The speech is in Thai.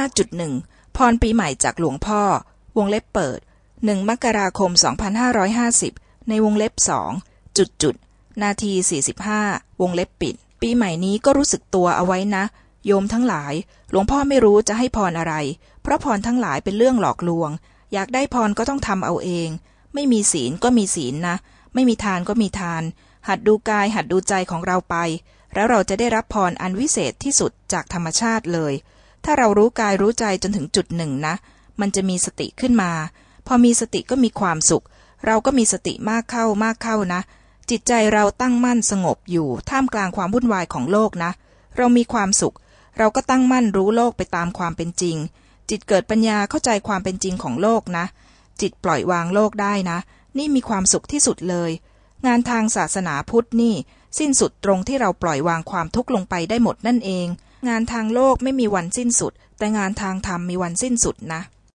5.1 พรปีใหม่จากหลวงพ่อ วงเล็บเปิด 1 มกราคม 2550 ในวงเล็บสองจุดจุด นาที 45 วงเล็บปิด ปีใหม่นี้ก็รู้สึกตัวเอาไว้นะ โยมทั้งหลาย หลวงพ่อไม่รู้จะให้พรอะไร เพราะพรทั้งหลายเป็นเรื่องหลอกลวง อยากได้พรก็ต้องทำเอาเอง ไม่มีศีลก็มีศีลนะ ไม่มีทานก็มีทาน หัดดูกายหัดดูใจของเราไป แล้วเราจะได้รับพรอันวิเศษที่สุดจากธรรมชาติเลย ถ้าเรารู้กายรู้ใจจนถึงจุดหนึ่งนะ มันจะมีสติขึ้นมา พอมีสติก็มีความสุข เราก็มีสติมากเข้ามากเข้านะ จิตใจเราตั้งมั่นสงบอยู่ ท่ามกลางความวุ่นวายของโลกนะ เรามีความสุข เราก็ตั้งมั่นรู้โลกไปตามความเป็นจริง จิตเกิดปัญญาเข้าใจความเป็นจริงของโลกนะ จิตปล่อยวางโลกได้นะ นี่มีความสุขที่สุดเลย งานทางศาสนาพุทธนี่ สิ้นสุดตรงที่เราปล่อยวางความทุกข์ลงไปได้หมดนั่นเอง งานทางโลกไม่มีวันสิ้นสุด แต่งานทางธรรมมีวันสิ้นสุดนะ